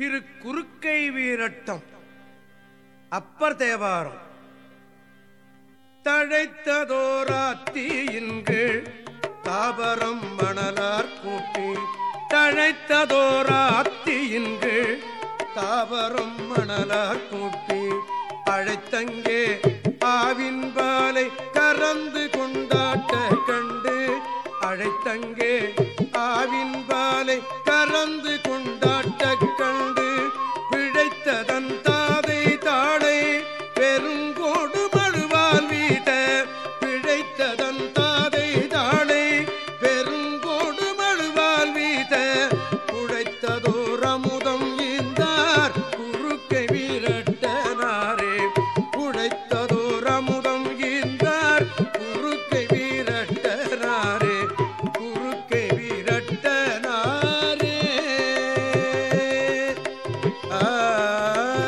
திரு குறுக்கை வீரட்டம். அப்பர் தேவாரம். தழைத்ததோராத்தியின் கீழ் தாபரம் மணலார் கூட்டி தழைத்ததோராத்தியின் கீழ் தாவரம் மணலார் கூட்டி அழைத்தங்கே ஆவின் பாலை கறந்து கொண்டாட்ட கண்டு அழைத்தங்கே ஆவின் பாலை கறந்து கொண்டாட்ட